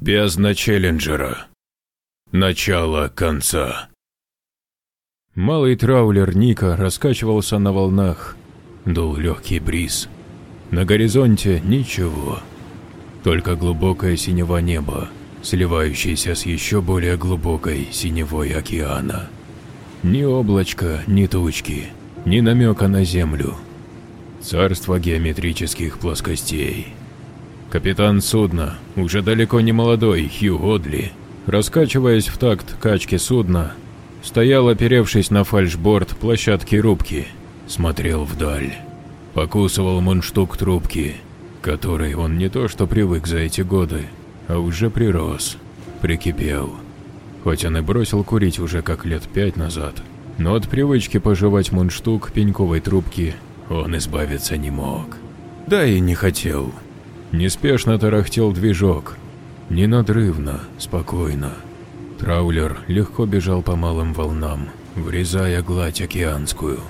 Бездна Челленджера. Начало конца. Малый траулер Ника раскачивался на волнах. Дул легкий бриз. На горизонте ничего. Только глубокое синева неба, сливающееся с еще более глубокой синевой океана. Ни облачка, ни тучки, ни намека на землю. Царство геометрических плоскостей. Капитан судна, уже далеко не молодой Хью Годли, раскачиваясь в такт качки судна, стоял, оперевшись на фальшборд площадки рубки, смотрел вдаль, покусывал мундштук трубки, которой он не то что привык за эти годы, а уже прирос, прикипел. Хоть он и бросил курить уже как лет пять назад, но от привычки пожевать мундштук пеньковой трубки он избавиться не мог. Да и не хотел. Неспешно тарахтел движок. Ненадрывно, спокойно. Траулер легко бежал по малым волнам, врезая гладь океанскую.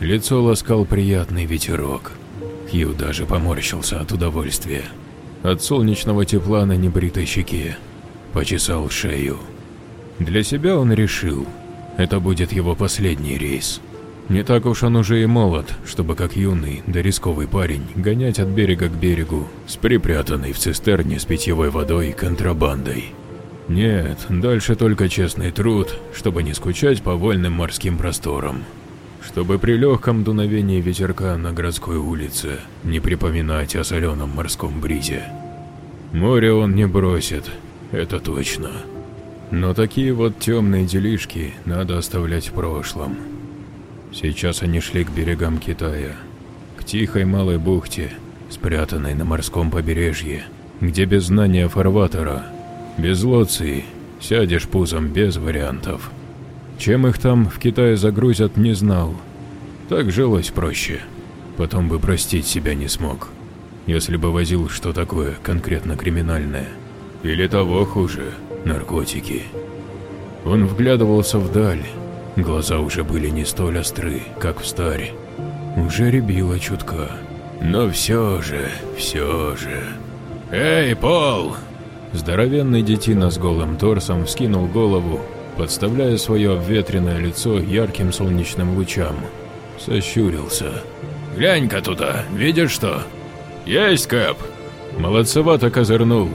Лицо ласкал приятный ветерок. Хью даже поморщился от удовольствия. От солнечного тепла на небритой щеке. Почесал шею. Для себя он решил, это будет его последний рейс. Не так уж он уже и молод, чтобы как юный, да рисковый парень гонять от берега к берегу с припрятанной в цистерне с питьевой водой контрабандой. Нет, дальше только честный труд, чтобы не скучать по вольным морским просторам. Чтобы при легком дуновении ветерка на городской улице не припоминать о соленом морском бризе. Море он не бросит, это точно. Но такие вот темные делишки надо оставлять в прошлом. Сейчас они шли к берегам Китая, к тихой малой бухте, спрятанной на морском побережье, где без знания фарватера, без лоции, сядешь пузом без вариантов. Чем их там в Китае загрузят, не знал. Так жилось проще. Потом бы простить себя не смог, если бы возил что такое конкретно криминальное. Или того хуже, наркотики. Он вглядывался вдаль, Глаза уже были не столь остры, как в старе. Уже рябило чутка. Но все же, все же... «Эй, Пол!» Здоровенный детина с голым торсом вскинул голову, подставляя свое обветренное лицо ярким солнечным лучам. Сощурился. «Глянь-ка туда, видишь что?» «Есть, Кэп!» Молодцевато козырнул.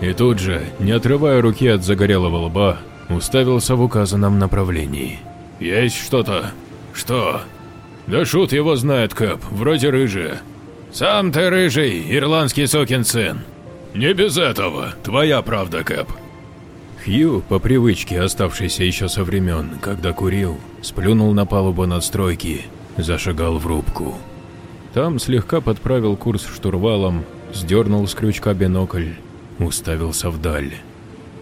И тут же, не отрывая руки от загорелого лба, уставился в указанном направлении. «Есть что-то?» «Что?» «Да шут его знает, Кэп, вроде рыжая». «Сам ты рыжий, ирландский сукин сын». «Не без этого, твоя правда, Кэп». Хью, по привычке, оставшейся еще со времен, когда курил, сплюнул на палубу надстройки, зашагал в рубку. Там слегка подправил курс штурвалом, сдернул с крючка бинокль, уставился вдаль.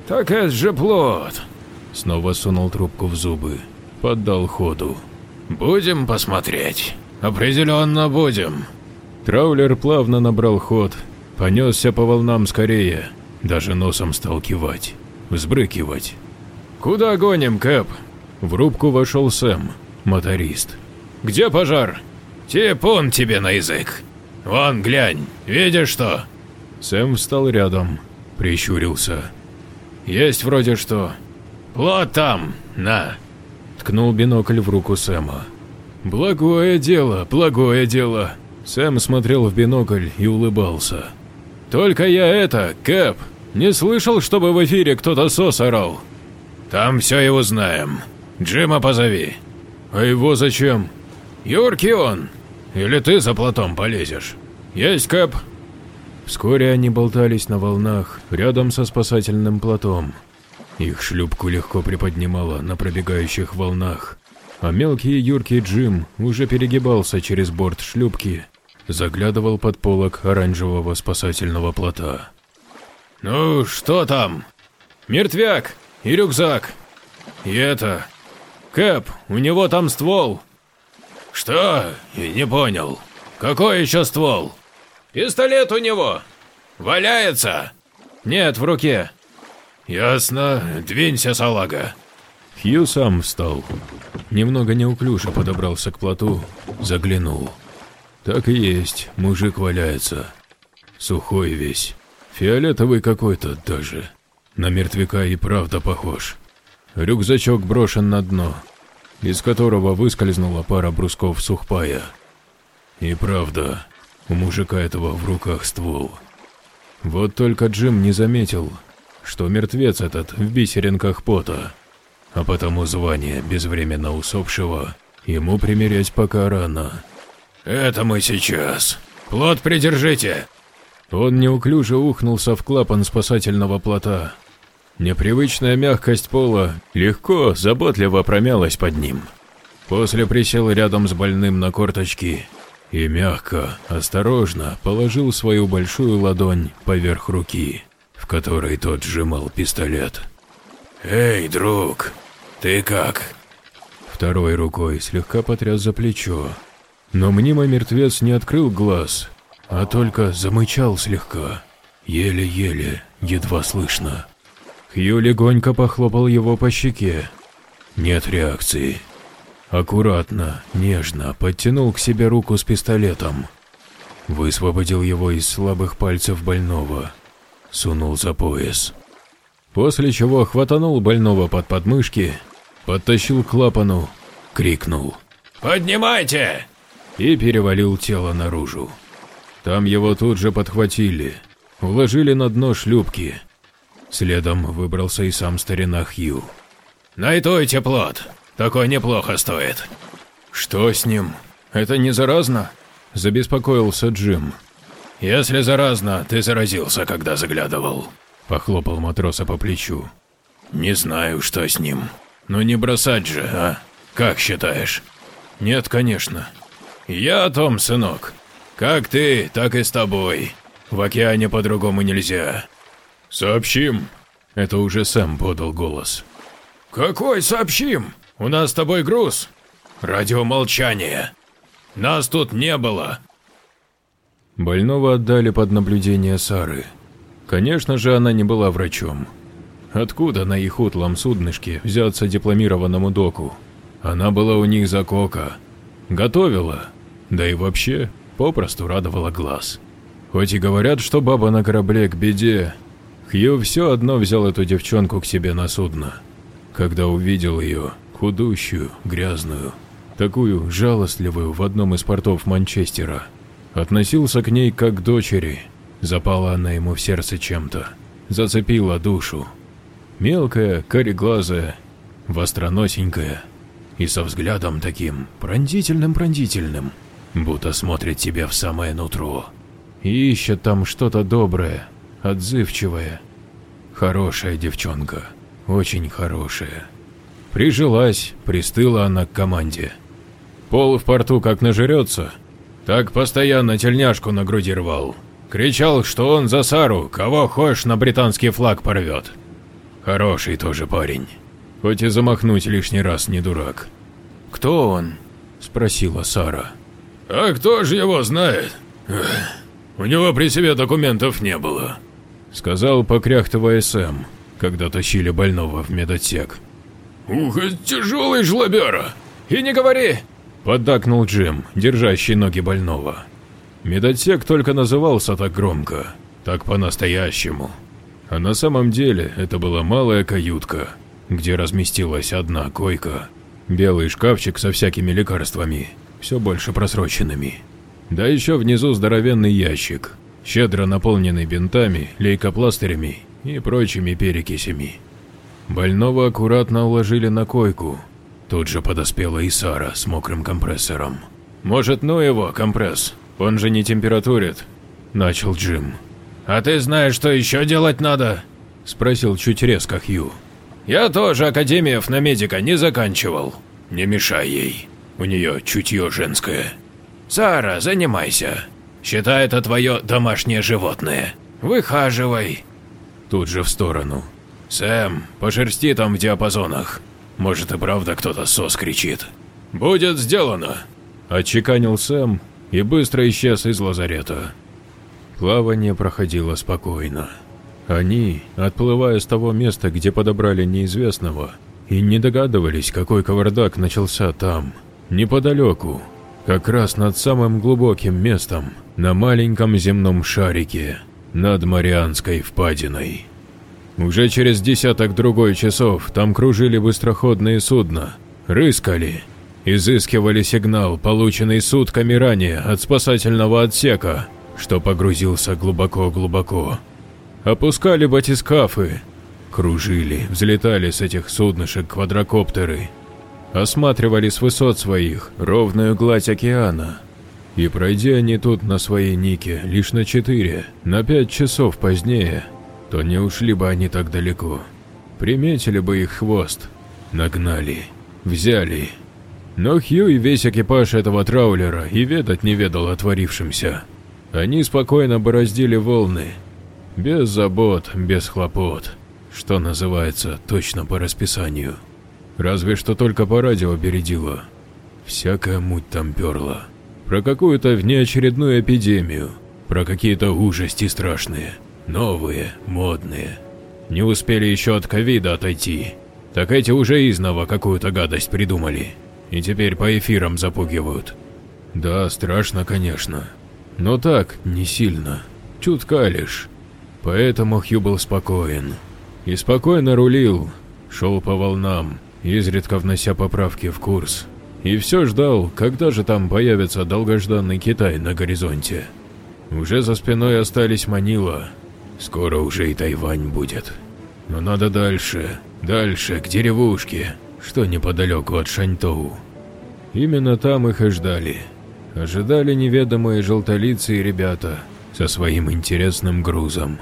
«Так это же плод!» Снова сунул трубку в зубы поддал ходу. «Будем посмотреть. Определенно будем». Траулер плавно набрал ход, понесся по волнам скорее, даже носом стал кивать, взбрыкивать. «Куда гоним, Кэп?» В рубку вошел Сэм, моторист. «Где пожар?» «Типун тебе на язык! Вон, глянь, видишь что?» Сэм встал рядом, прищурился. «Есть вроде что. Вот там, на!» Ткнул бинокль в руку Сэма. «Благое дело, благое дело!» Сэм смотрел в бинокль и улыбался. «Только я это, Кэп, не слышал, чтобы в эфире кто-то сос орал?» «Там все его знаем. Джима позови». «А его зачем?» «Юрки он. Или ты за платом полезешь?» «Есть, Кэп». Вскоре они болтались на волнах рядом со спасательным плотом. Их шлюпку легко приподнимало на пробегающих волнах, а мелкий юркий Джим уже перегибался через борт шлюпки, заглядывал под полок оранжевого спасательного плота. «Ну, что там?» «Мертвяк и рюкзак. И это... Кэп, у него там ствол». «Что? Не понял. Какой еще ствол?» «Пистолет у него. Валяется?» «Нет, в руке. «Ясно. Двинься, салага». Хью сам встал. Немного неуклюже подобрался к плоту, заглянул. Так и есть, мужик валяется. Сухой весь, Фиолетовый какой-то даже. На мертвяка и правда похож. Рюкзачок брошен на дно, из которого выскользнула пара брусков сухпая. И правда, у мужика этого в руках ствол. Вот только Джим не заметил, что мертвец этот в бисеринках пота, а потому звание безвременно усопшего ему примерять пока рано. «Это мы сейчас. Плот придержите!» Он неуклюже ухнулся в клапан спасательного плота. Непривычная мягкость пола легко, заботливо промялась под ним. После присел рядом с больным на корточки и мягко, осторожно положил свою большую ладонь поверх руки, которой тот сжимал пистолет. «Эй, друг, ты как?» Второй рукой слегка потряс за плечо, но мнимый мертвец не открыл глаз, а только замычал слегка, еле-еле, едва слышно. Хью легонько похлопал его по щеке. Нет реакции. Аккуратно, нежно подтянул к себе руку с пистолетом. Высвободил его из слабых пальцев больного. Сунул за пояс. После чего хватанул больного под подмышки, подтащил к клапану, крикнул «Поднимайте!» и перевалил тело наружу. Там его тут же подхватили, уложили на дно шлюпки. Следом выбрался и сам старина Хью. «Найтуйте плод, такой неплохо стоит». «Что с ним? Это не заразно?» – забеспокоился Джим. «Если заразно, ты заразился, когда заглядывал», – похлопал матроса по плечу. «Не знаю, что с ним. Но не бросать же, а? Как считаешь?» «Нет, конечно». «Я о том, сынок. Как ты, так и с тобой. В океане по-другому нельзя. Сообщим. Это уже сам подал голос. Какой сообщим? У нас с тобой груз. Радиомолчание. Нас тут не было. Больного отдали под наблюдение Сары. Конечно же, она не была врачом. Откуда на их утлом суднышке взяться дипломированному доку? Она была у них за кока. Готовила. Да и вообще, попросту радовала глаз. Хоть и говорят, что баба на корабле к беде, Хью все одно взял эту девчонку к себе на судно. Когда увидел ее, худущую, грязную, такую жалостливую в одном из портов Манчестера, относился к ней как к дочери, запала она ему в сердце чем-то, зацепила душу. Мелкая, кореглазая, востроносенькая и со взглядом таким пронзительным-пронзительным – будто смотрит тебе в самое нутро. И ищет там что-то доброе, отзывчивое. Хорошая девчонка, очень хорошая. Прижилась, пристыла она к команде. Пол в порту как нажрется, так постоянно тельняшку на. Кричал, что он за Сару, кого хочешь на британский флаг порвет. Хороший тоже парень, хоть и замахнуть лишний раз не дурак. «Кто он?» – спросила Сара. «А кто же его знает? У него при себе документов не было», — сказал, покряхтывая Сэм, когда тащили больного в медотсек. «Ух, тяжелый жлобера! И не говори!» — поддакнул Джим, держащий ноги больного. Медотсек только назывался так громко, так по-настоящему. А на самом деле это была малая каютка, где разместилась одна койка, белый шкафчик со всякими лекарствами все больше просроченными. Да еще внизу здоровенный ящик, щедро наполненный бинтами, лейкопластырями и прочими перекисями. Больного аккуратно уложили на койку. Тут же подоспела и Сара с мокрым компрессором. «Может, ну его, компресс, он же не температурит», – начал Джим. «А ты знаешь, что еще делать надо?» – спросил чуть резко Хью. «Я тоже академиев на медика не заканчивал. Не мешай ей». У нее чутье женское. Сара, занимайся. Считай это твое домашнее животное. Выхаживай. Тут же в сторону. Сэм, пошерсти там в диапазонах. Может и правда кто-то сос кричит. Будет сделано. Отчеканил Сэм и быстро исчез из лазарета. Плавание проходило спокойно. Они, отплывая с того места, где подобрали неизвестного, и не догадывались, какой кавардак начался там, неподалеку, как раз над самым глубоким местом на маленьком земном шарике. над Марианской впадиной. Уже через десяток другой часов там кружили быстроходные судна, рыскали, изыскивали сигнал, полученный сутками ранее от спасательного отсека, что погрузился глубоко-глубоко. Опускали батискафы, кружили, взлетали с этих суднышек квадрокоптеры, осматривали с высот своих ровную гладь океана. И пройдя они тут на своей Нике лишь на четыре, на пять часов позднее, то не ушли бы они так далеко. Приметили бы их хвост, нагнали, взяли. Но Хью и весь экипаж этого траулера и ведать не ведал о творившемся. Они спокойно бороздили волны, без забот, без хлопот, что называется точно по расписанию. Разве что только по радио бередило. Всякая муть там перла. Про какую-то внеочередную эпидемию, про какие-то ужасти страшные, новые, модные. Не успели еще от ковида отойти, так эти уже изново какую-то гадость придумали, и теперь по эфирам запугивают. Да, страшно, конечно, но так, не сильно, чутка лишь. Поэтому Хью был спокоен. И спокойно рулил, шел по волнам, изредка внося поправки в курс. И все ждал, когда же там появится долгожданный Китай на горизонте. Уже за спиной остались Манила. Скоро уже и Тайвань будет. Но надо дальше, дальше, к деревушке, что неподалеку от Шаньтоу. Именно там их и ждали. Ожидали неведомые желтолицые ребята со своим интересным грузом.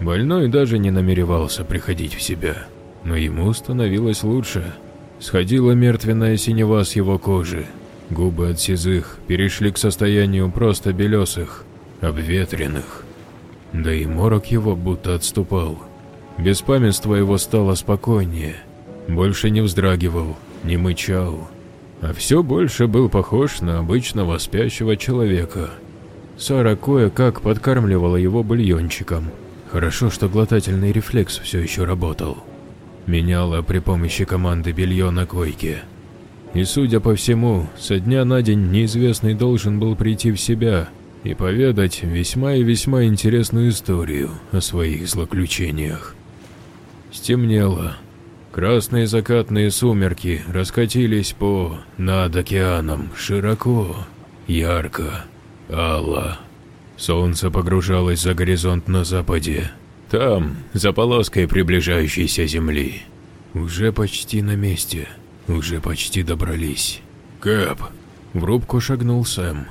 Больной даже не намеревался приходить в себя, но ему становилось лучше. Сходила мертвенная синева с его кожи. Губы от сизых перешли к состоянию просто белесых, обветренных. Да и морок его будто отступал. Беспамятство его стало спокойнее. Больше не вздрагивал, не мычал. А все больше был похож на обычного спящего человека. Сара кое-как подкармливала его бульончиком. Хорошо, что глотательный рефлекс все еще работал меняла при помощи команды белье на койке. И судя по всему, со дня на день неизвестный должен был прийти в себя и поведать весьма и весьма интересную историю о своих злоключениях. Стемнело. Красные закатные сумерки раскатились по над океаном широко, ярко, алло. Солнце погружалось за горизонт на западе, там, за полоской приближающейся земли. Уже почти на месте. Уже почти добрались. Кэп. В рубку шагнул Сэм.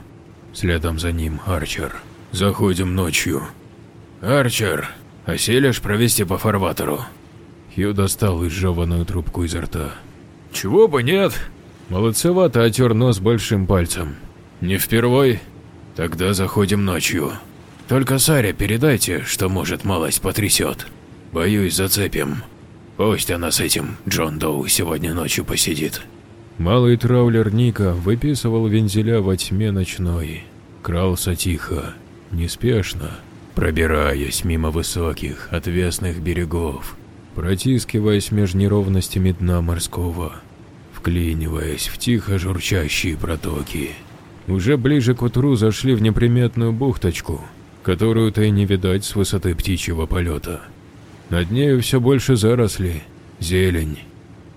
Следом за ним Арчер. Заходим ночью. Арчер, оселишь провести по фарватеру? Хью достал изжеванную трубку изо рта. Чего бы нет. Молодцевато отер нос большим пальцем. Не впервой? Тогда заходим ночью. Только Саре передайте, что может малость потрясет. Боюсь, зацепим. Пусть она с этим Джон Доу сегодня ночью посидит. Малый траулер Ника выписывал вензеля во тьме ночной. Крался тихо, неспешно, пробираясь мимо высоких, отвесных берегов, протискиваясь между неровностями дна морского, вклиниваясь в тихо журчащие протоки. Уже ближе к утру зашли в неприметную бухточку, которую-то и не видать с высоты птичьего полета. Над нею все больше заросли, зелень.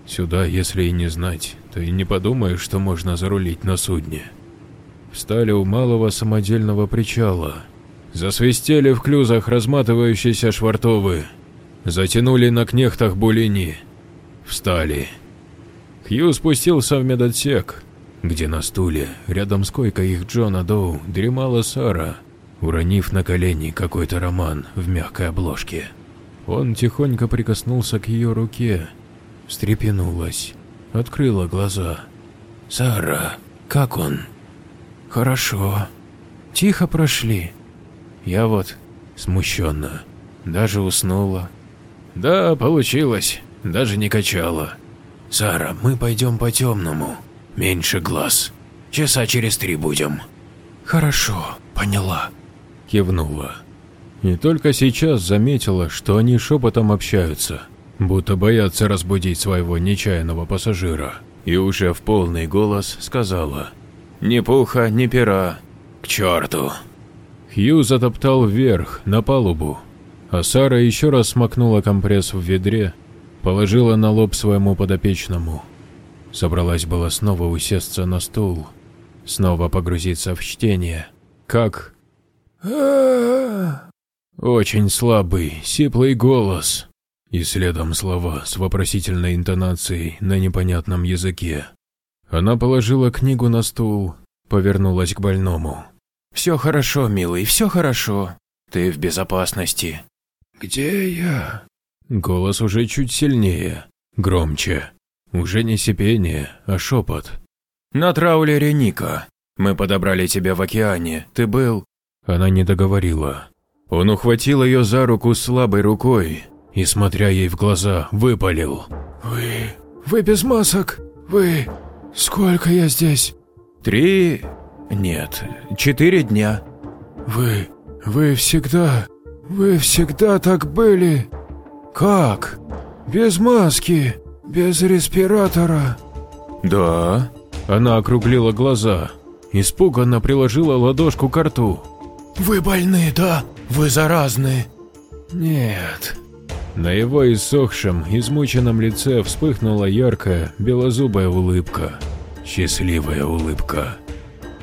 Сюда, если и не знать, и не подумаешь, что можно зарулить на судне. Встали у малого самодельного причала. Засвистели в клюзах разматывающиеся швартовы. Затянули на кнехтах булини. Встали. Хью спустился в медотсек, где на стуле, рядом с койкой их Джона Доу, дремала Сара – уронив на колени какой-то роман в мягкой обложке. Он тихонько прикоснулся к ее руке, встрепенулась, открыла глаза. «Сара, как он?» «Хорошо. Тихо прошли. Я вот смущенно. Даже уснула. Да, получилось. Даже не качала. Сара, мы пойдем по темному. Меньше глаз. Часа через три будем. Хорошо, поняла кивнула. И только сейчас заметила, что они шепотом общаются, будто боятся разбудить своего нечаянного пассажира, и уже в полный голос сказала «Ни пуха, ни пера, к черту!». Хью затоптал вверх, на палубу, а Сара еще раз смакнула компресс в ведре, положила на лоб своему подопечному. Собралась была снова усесться на стул, снова погрузиться в чтение. Как? Очень слабый, сиплый голос. И следом слова с вопросительной интонацией на непонятном языке. Она положила книгу на стул, повернулась к больному. «Все хорошо, милый, все хорошо. Ты в безопасности». «Где я?» Голос уже чуть сильнее, громче. Уже не сипение, а шепот. «На траулере Ника. Мы подобрали тебя в океане. Ты был...» Она не договорила. Он ухватил ее за руку слабой рукой и, смотря ей в глаза, выпалил. «Вы... вы без масок? Вы... сколько я здесь?» «Три... нет, четыре дня». «Вы... вы всегда... вы всегда так были...» «Как? Без маски, без респиратора?» «Да». Она округлила глаза, испуганно приложила ладошку к рту. «Вы больны, да? Вы заразны?» «Нет». На его иссохшем, измученном лице вспыхнула яркая, белозубая улыбка. Счастливая улыбка.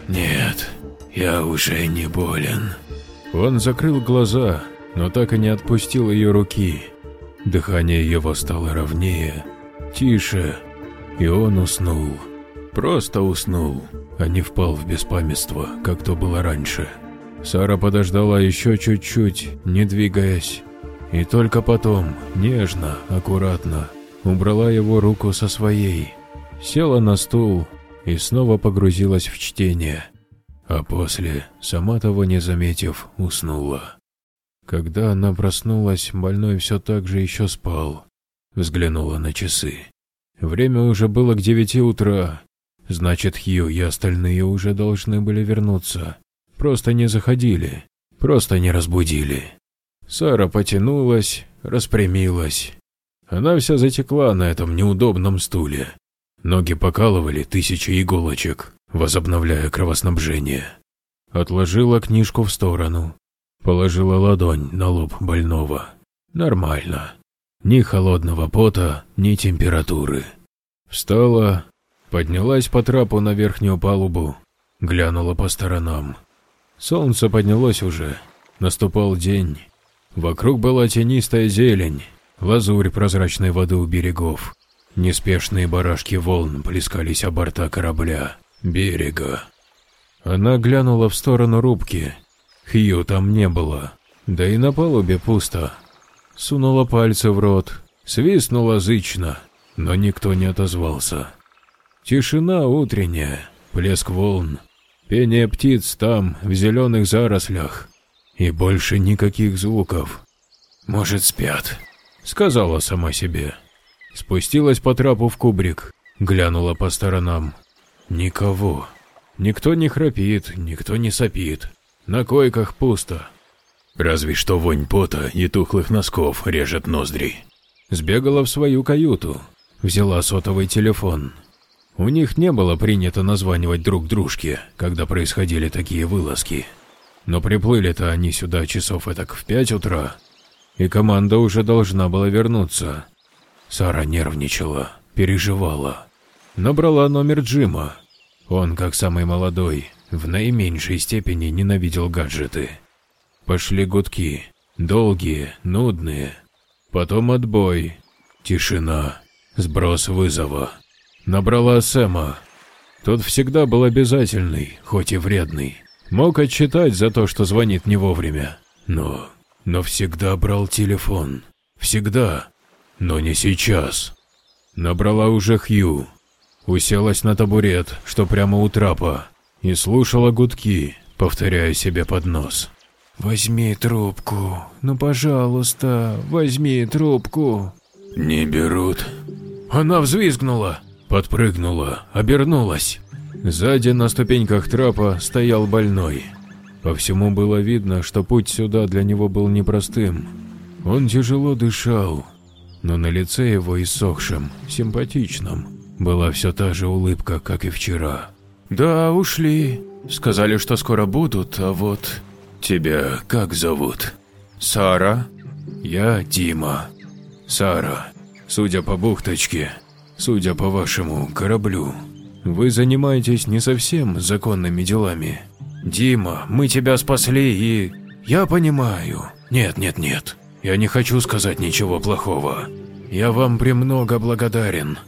«Нет, я уже не болен». Он закрыл глаза, но так и не отпустил ее руки. Дыхание его стало ровнее, тише, и он уснул. Просто уснул, а не впал в беспамятство, как то было раньше. Сара подождала еще чуть-чуть, не двигаясь, и только потом, нежно, аккуратно, убрала его руку со своей, села на стул и снова погрузилась в чтение, а после, сама того не заметив, уснула. Когда она проснулась, больной все так же еще спал. Взглянула на часы. Время уже было к девяти утра. Значит, Хью и остальные уже должны были вернуться. Просто не заходили. Просто не разбудили. Сара потянулась, распрямилась. Она вся затекла на этом неудобном стуле. Ноги покалывали тысячи иголочек, возобновляя кровоснабжение. Отложила книжку в сторону, Положила ладонь на лоб больного. Нормально. Ни холодного пота, ни температуры. Встала, поднялась по трапу на верхнюю палубу, глянула по сторонам. Солнце поднялось уже, наступал день. Вокруг была тенистая зелень, лазурь прозрачной воды у берегов. Неспешные барашки волн плескались о борта корабля, берега. Она глянула в сторону рубки, Хью там не было. Да и на палубе пусто. Сунула пальцы в рот, свистнула зычно, но никто не отозвался. Тишина утренняя, плеск волн, пение птиц там, в зеленых зарослях. И больше никаких звуков. «Может, спят», — сказала сама себе. Спустилась по трапу в кубрик, глянула по сторонам. Никого. Никто не храпит, никто не сопит. На койках пусто. Разве что вонь пота и тухлых носков режет ноздри. Сбегала в свою каюту, взяла сотовый телефон. У них не было принято названивать друг дружке, когда происходили такие вылазки. Но приплыли-то они сюда часов этак в пять утра, и команда уже должна была вернуться. Сара нервничала, переживала. Набрала номер Джима. Он, как самый молодой, в наименьшей степени ненавидел гаджеты. Пошли гудки, долгие, нудные. Потом отбой, тишина, сброс вызова. Набрала Сэма. Тот всегда был обязательный, хоть и вредный. Мог отчитать за то, что звонит не вовремя. Но... но всегда брал телефон. Всегда. Но не сейчас. Набрала уже Хью. Уселась на табурет, что прямо у трапа и слушала гудки, повторяя себе под нос. «Возьми трубку, ну пожалуйста, возьми трубку». «Не берут». Она взвизгнула, подпрыгнула, обернулась. Сзади на ступеньках трапа стоял больной. По всему было видно, что путь сюда для него был непростым. Он тяжело дышал, но на лице его иссохшем, симпатичном, была все та же улыбка, как и вчера. «Да, ушли. Сказали, что скоро будут, а вот...» Тебя как зовут? Сара? Я Дима. Сара, судя по бухточке, судя по вашему кораблю, вы занимаетесь не совсем законными делами. Дима, мы тебя спасли и... Я понимаю. Нет, нет, нет. Я не хочу сказать ничего плохого. Я вам премного благодарен.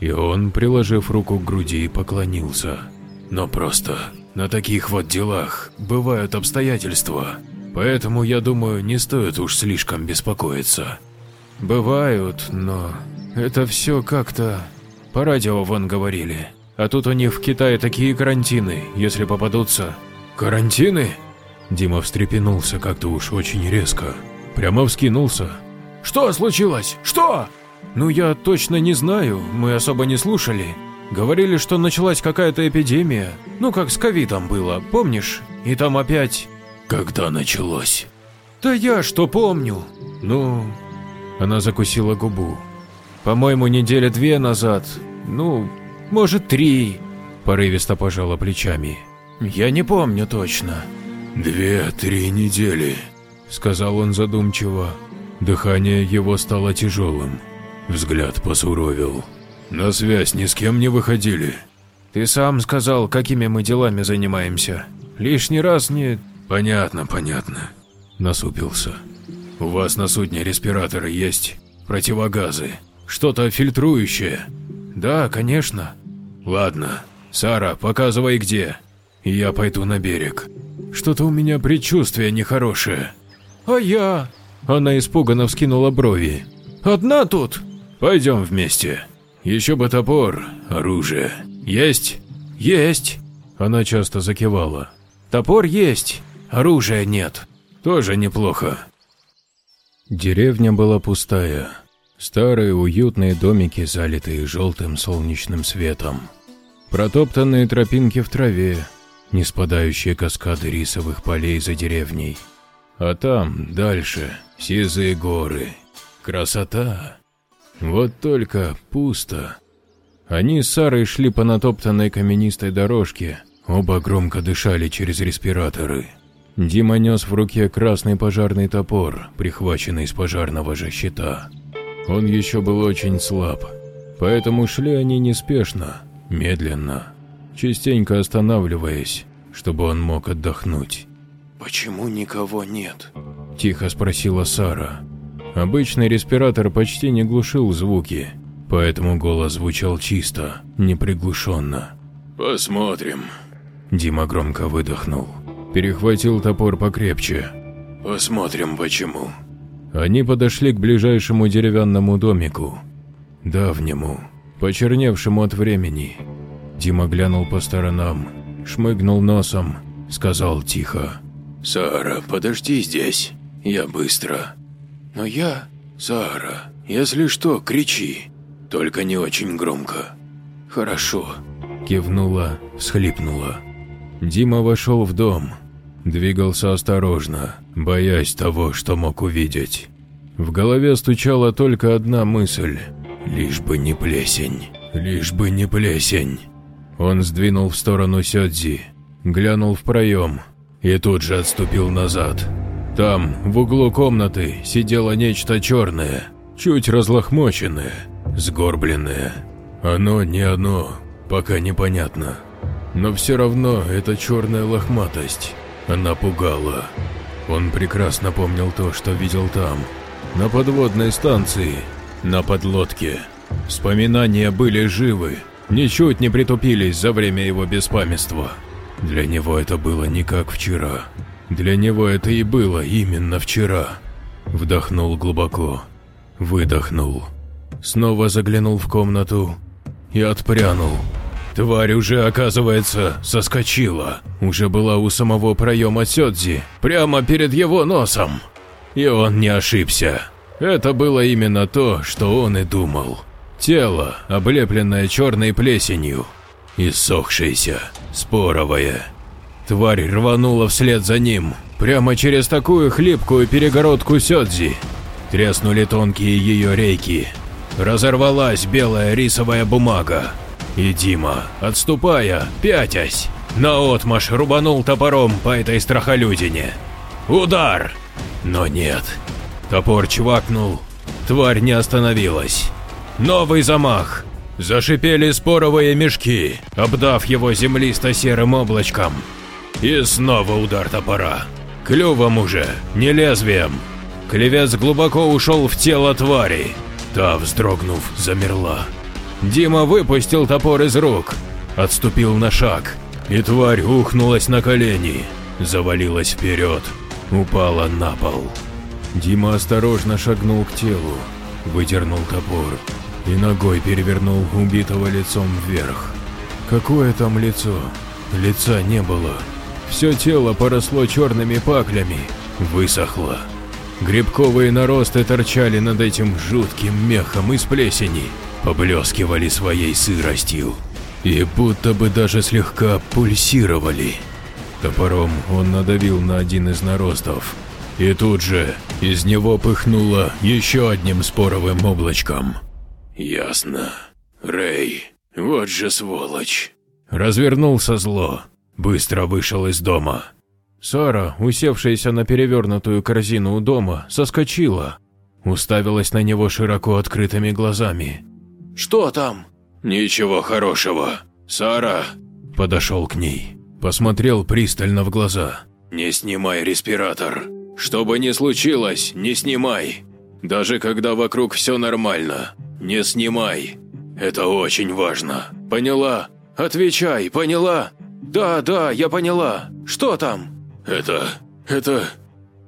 И он, приложив руку к груди, поклонился. Но просто на таких вот делах бывают обстоятельства, поэтому я думаю, не стоит уж слишком беспокоиться. Бывают, но это все как-то... По радио вон говорили. А тут у них в Китае такие карантины, если попадутся. Карантины? Дима встрепенулся как-то уж очень резко. Прямо вскинулся. Что случилось? Что? Ну я точно не знаю, мы особо не слушали. Говорили, что началась какая-то эпидемия, ну как с ковидом было, помнишь? И там опять... Когда началось? Да я что помню. Ну... Она закусила губу. По-моему, недели две назад, ну, может, три. Порывисто пожала плечами. Я не помню точно. Две-три недели, сказал он задумчиво. Дыхание его стало тяжелым. Взгляд посуровил. На связь ни с кем не выходили. Ты сам сказал, какими мы делами занимаемся. Лишний раз не... Понятно, понятно. Насупился. У вас на судне респираторы есть? Противогазы? Что-то фильтрующее? Да, конечно. Ладно. Сара, показывай где. И я пойду на берег. Что-то у меня предчувствие нехорошее. А я... Она испуганно вскинула брови. Одна тут? Пойдем вместе. Еще бы топор, оружие. Есть? Есть. Она часто закивала. Топор есть, оружия нет. Тоже неплохо. Деревня была пустая. Старые уютные домики, залитые желтым солнечным светом. Протоптанные тропинки в траве, не спадающие каскады рисовых полей за деревней. А там, дальше, сизые горы. Красота. Вот только пусто. Они с Сарой шли по натоптанной каменистой дорожке, оба громко дышали через респираторы. Дима нес в руке красный пожарный топор, прихваченный с пожарного же щита. Он еще был очень слаб, поэтому шли они неспешно, медленно, частенько останавливаясь, чтобы он мог отдохнуть. «Почему никого нет?» – тихо спросила Сара. Обычный респиратор почти не глушил звуки, поэтому голос звучал чисто, неприглушенно. «Посмотрим». Дима громко выдохнул. Перехватил топор покрепче. «Посмотрим, почему». Они подошли к ближайшему деревянному домику. Давнему, почерневшему от времени. Дима глянул по сторонам, шмыгнул носом, сказал тихо. «Сара, подожди здесь, я быстро». Но я... Сара, если что, кричи. Только не очень громко. Хорошо. Кивнула, всхлипнула. Дима вошел в дом. Двигался осторожно, боясь того, что мог увидеть. В голове стучала только одна мысль. Лишь бы не плесень, лишь бы не плесень. Он сдвинул в сторону Сёдзи, глянул в проем и тут же отступил назад. Там, в углу комнаты, сидело нечто черное, чуть разлохмоченное, сгорбленное. Оно не оно, пока непонятно. Но все равно эта черная лохматость, она пугала. Он прекрасно помнил то, что видел там, на подводной станции, на подлодке. Вспоминания были живы, ничуть не притупились за время его беспамятства. Для него это было не как вчера. Для него это и было именно вчера. Вдохнул глубоко, выдохнул. Снова заглянул в комнату и отпрянул. Тварь уже, оказывается, соскочила. Уже была у самого проема Сёдзи, прямо перед его носом. И он не ошибся. Это было именно то, что он и думал. Тело, облепленное черной плесенью, иссохшееся, споровое. Тварь рванула вслед за ним, прямо через такую хлипкую перегородку Сёдзи. Треснули тонкие ее рейки. Разорвалась белая рисовая бумага. И Дима, отступая, пятясь, наотмашь рубанул топором по этой страхолюдине. Удар! Но нет. Топор чвакнул, тварь не остановилась. Новый замах. Зашипели споровые мешки, обдав его землисто-серым облачком. И снова удар топора. Клювом уже, не лезвием. Клевец глубоко ушел в тело твари. Та, вздрогнув, замерла. Дима выпустил топор из рук, отступил на шаг, и тварь ухнулась на колени, завалилась вперед, упала на пол. Дима осторожно шагнул к телу, выдернул топор и ногой перевернул убитого лицом вверх. Какое там лицо? Лица не было. Все тело поросло черными паклями, высохло. Грибковые наросты торчали над этим жутким мехом из плесени, поблескивали своей сыростью и будто бы даже слегка пульсировали. Топором он надавил на один из наростов, и тут же из него пыхнуло еще одним споровым облачком. «Ясно. Рэй, вот же сволочь!» Развернулся зло, быстро вышел из дома. Сара, усевшаяся на перевернутую корзину у дома, соскочила. Уставилась на него широко открытыми глазами. «Что там?» «Ничего хорошего. Сара!» Подошел к ней. Посмотрел пристально в глаза. «Не снимай респиратор. Что бы ни случилось, не снимай. Даже когда вокруг все нормально. Не снимай. Это очень важно. Поняла? Отвечай, поняла? Да, да, я поняла. Что там?» «Это... это...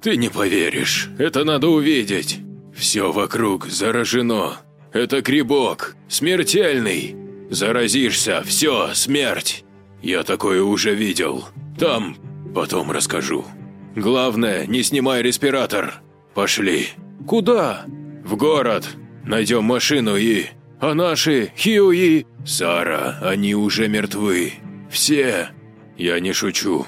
Ты не поверишь. Это надо увидеть. Все вокруг заражено. Это грибок. Смертельный. Заразишься, все, смерть. Я такое уже видел. Там... Потом расскажу. Главное, не снимай респиратор. Пошли. Куда? В город. Найдем машину и... А наши, Хьюи... Сара, они уже мертвы. Все. Я не шучу.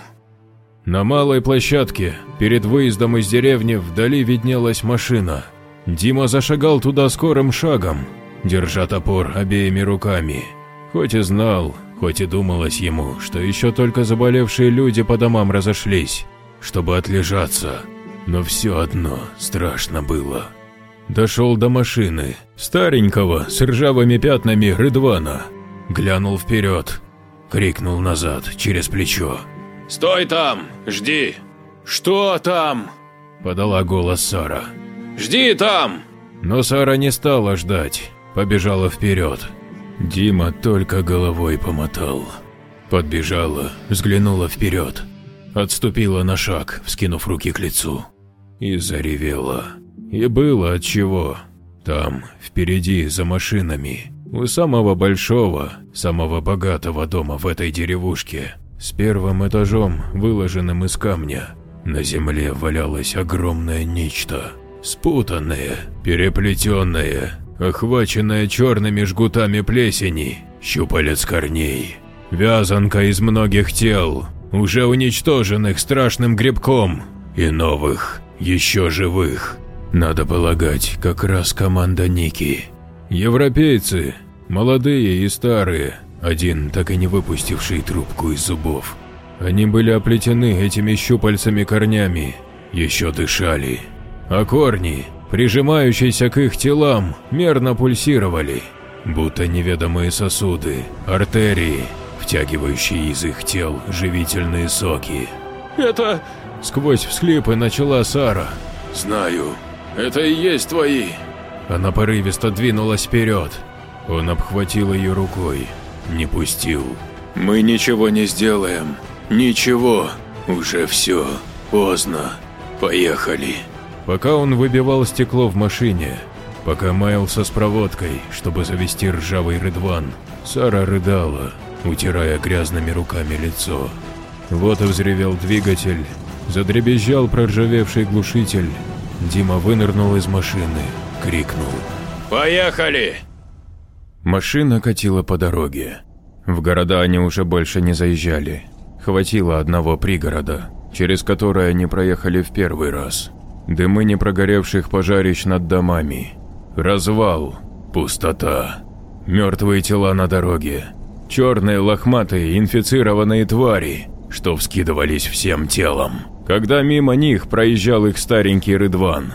На малой площадке, перед выездом из деревни, вдали виднелась машина. Дима зашагал туда скорым шагом, держа топор обеими руками. Хоть и знал, хоть и думалось ему, что еще только заболевшие люди по домам разошлись, чтобы отлежаться, но все одно страшно было. Дошел до машины, старенького, с ржавыми пятнами Рыдвана, глянул вперед, крикнул назад через плечо. «Стой там! Жди!» «Что там?» – подала голос Сара. «Жди там!» Но Сара не стала ждать, побежала вперед. Дима только головой помотал. Подбежала, взглянула вперед, отступила на шаг, вскинув руки к лицу. И заревела. И было от чего. Там, впереди, за машинами, у самого большого, самого богатого дома в этой деревушке, с первым этажом, выложенным из камня, на земле валялось огромное нечто. Спутанное, переплетенное, охваченное черными жгутами плесени, щупалец корней. Вязанка из многих тел, уже уничтоженных страшным грибком, и новых, еще живых. Надо полагать, как раз команда Ники. Европейцы, молодые и старые, один так и не выпустивший трубку из зубов. Они были оплетены этими щупальцами корнями, еще дышали, а корни, прижимающиеся к их телам, мерно пульсировали, будто неведомые сосуды, артерии, втягивающие из их тел живительные соки. «Это...» – сквозь всхлипы начала Сара. «Знаю, это и есть твои!» Она порывисто двинулась вперед. Он обхватил ее рукой, не пустил. «Мы ничего не сделаем. Ничего. Уже все. Поздно. Поехали». Пока он выбивал стекло в машине, пока маялся с проводкой, чтобы завести ржавый рыдван, Сара рыдала, утирая грязными руками лицо. Вот и взревел двигатель, задребезжал проржавевший глушитель. Дима вынырнул из машины, крикнул. «Поехали!» Машина катила по дороге. В города они уже больше не заезжали. Хватило одного пригорода, через который они проехали в первый раз. Дымы непрогоревших пожарищ над домами. Развал. Пустота. Мертвые тела на дороге. черные лохматые инфицированные твари, что вскидывались всем телом, когда мимо них проезжал их старенький Рыдван.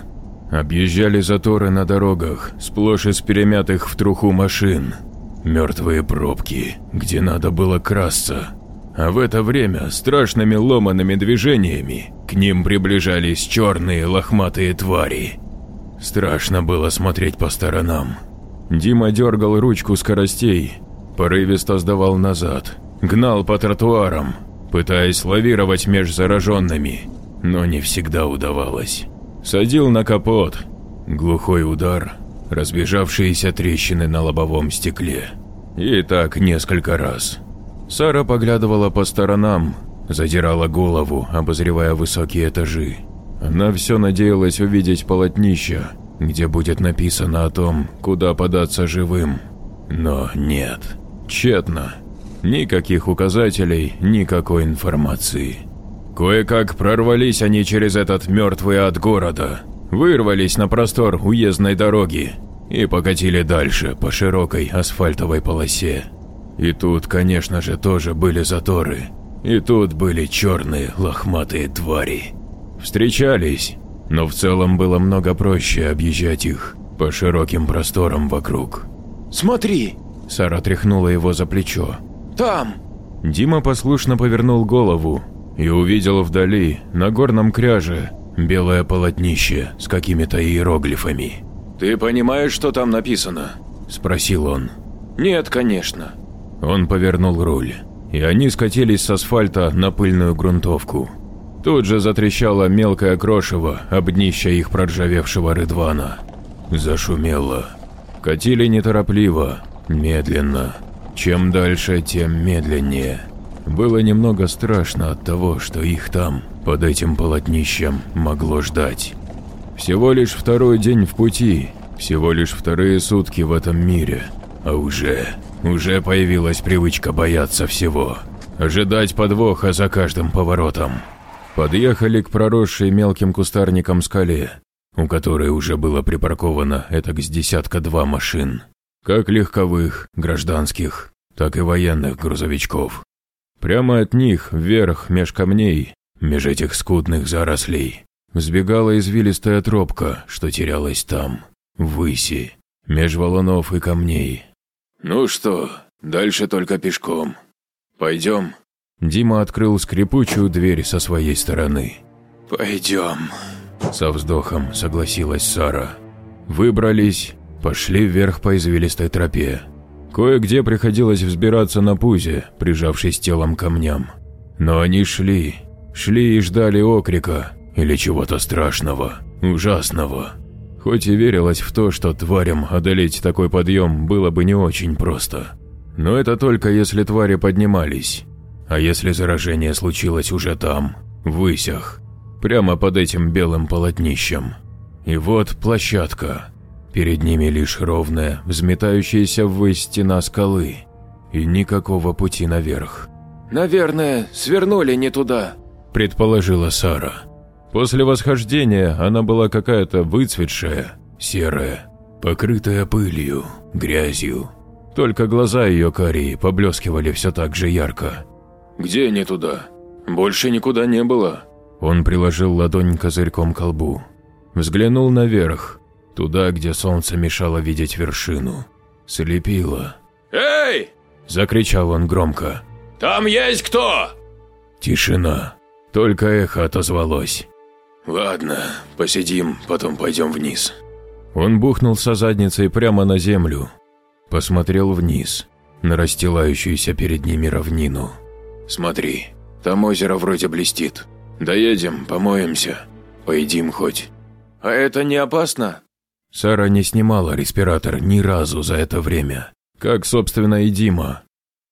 Объезжали заторы на дорогах, сплошь из перемятых в труху машин. Мертвые пробки, где надо было красться. А в это время страшными ломанными движениями к ним приближались черные лохматые твари. Страшно было смотреть по сторонам. Дима дергал ручку скоростей, порывисто сдавал назад, гнал по тротуарам, пытаясь лавировать меж зараженными, но не всегда удавалось. Садил на капот, глухой удар, разбежавшиеся трещины на лобовом стекле. И так несколько раз. Сара поглядывала по сторонам, задирала голову, обозревая высокие этажи. Она все надеялась увидеть полотнище, где будет написано о том, куда податься живым. Но нет, тщетно. Никаких указателей, никакой информации. Кое-как прорвались они через этот мертвый ад города, вырвались на простор уездной дороги и покатили дальше по широкой асфальтовой полосе. И тут, конечно же, тоже были заторы. И тут были черные лохматые твари. Встречались, но в целом было много проще объезжать их по широким просторам вокруг. «Смотри!» Сара тряхнула его за плечо. «Там!» Дима послушно повернул голову и увидел вдали, на горном кряже, белое полотнище с какими-то иероглифами. «Ты понимаешь, что там написано?» – спросил он. «Нет, конечно». Он повернул руль, и они скатились с асфальта на пыльную грунтовку. Тут же затрещало мелкое крошево об днище их проржавевшего рыдвана. Зашумело. Катили неторопливо, медленно. Чем дальше, тем медленнее. Было немного страшно от того, что их там, под этим полотнищем, могло ждать. Всего лишь второй день в пути, всего лишь вторые сутки в этом мире, а уже, уже появилась привычка бояться всего, ожидать подвоха за каждым поворотом. Подъехали к проросшей мелким кустарником скале, у которой уже было припарковано этак с десятка-два машин, как легковых, гражданских, так и военных грузовичков. Прямо от них, вверх, меж камней, меж этих скудных зарослей, взбегала извилистая тропка, что терялась там, в выси, меж валунов и камней. «Ну что, дальше только пешком. Пойдем?» Дима открыл скрипучую дверь со своей стороны. «Пойдем», – со вздохом согласилась Сара. Выбрались, пошли вверх по извилистой тропе. Кое-где приходилось взбираться на пузе, прижавшись телом к камням. Но они шли, шли и ждали окрика или чего-то страшного, ужасного. Хоть и верилось в то, что тварям одолеть такой подъем было бы не очень просто. Но это только если твари поднимались. А если заражение случилось уже там, в высях, прямо под этим белым полотнищем. И вот площадка. Перед ними лишь ровная, взметающаяся ввысь стена скалы. И никакого пути наверх. «Наверное, свернули не туда», – предположила Сара. После восхождения она была какая-то выцветшая, серая, покрытая пылью, грязью. Только глаза ее карие поблескивали все так же ярко. «Где не туда? Больше никуда не было». Он приложил ладонь козырьком к колбу. Взглянул наверх, туда, где солнце мешало видеть вершину. Слепило. «Эй!» – закричал он громко. «Там есть кто?» Тишина. Только эхо отозвалось. «Ладно, посидим, потом пойдем вниз». Он бухнулся задницей прямо на землю. Посмотрел вниз, на расстилающуюся перед ними равнину. Смотри, там озеро вроде блестит. Доедем, помоемся, поедим хоть. А это не опасно? Сара не снимала респиратор ни разу за это время, как, собственно, и Дима.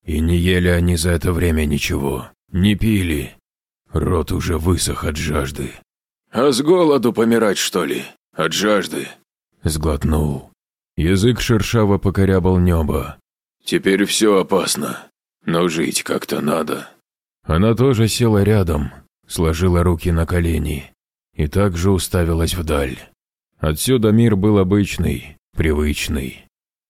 И не ели они за это время ничего, не пили. Рот уже высох от жажды. «А с голоду помирать, что ли? От жажды?» Сглотнул. Язык шершаво покорябал небо. «Теперь все опасно. Но жить как-то надо. Она тоже села рядом, сложила руки на колени и также уставилась вдаль. Отсюда мир был обычный, привычный.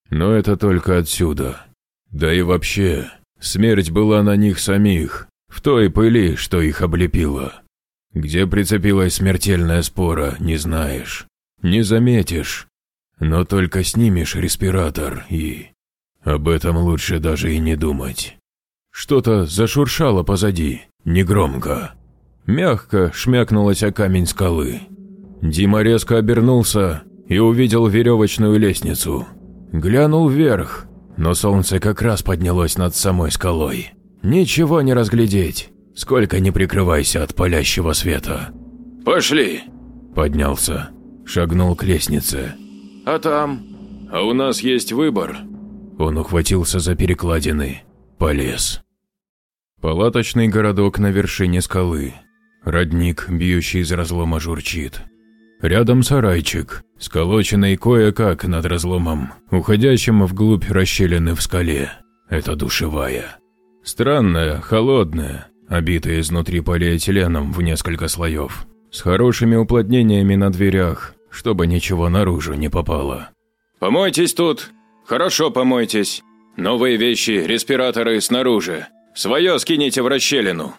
Но это только отсюда. Да и вообще, Смерть была на них самих, в той пыли, что их облепила. Где прицепилась смертельная спора, не знаешь. Не заметишь. Но только снимешь респиратор и... Об этом лучше даже и не думать. Что-то зашуршало позади, негромко. Мягко шмякнулось о камень скалы. Дима резко обернулся и увидел веревочную лестницу. Глянул вверх, но солнце как раз поднялось над самой скалой. Ничего не разглядеть, сколько не прикрывайся от палящего света. «Пошли!» Поднялся, шагнул к лестнице. «А там? А у нас есть выбор». Он ухватился за перекладины, полез. Палаточный городок на вершине скалы. Родник, бьющий из разлома, журчит. Рядом сарайчик, сколоченный кое-как над разломом, уходящим вглубь расщелины в скале. Это душевая. Странная, холодная, обитая изнутри полиэтиленом в несколько слоев, с хорошими уплотнениями на дверях, чтобы ничего наружу не попало. «Помойтесь тут! Хорошо помойтесь! Новые вещи, респираторы снаружи. Свое скините в расщелину!»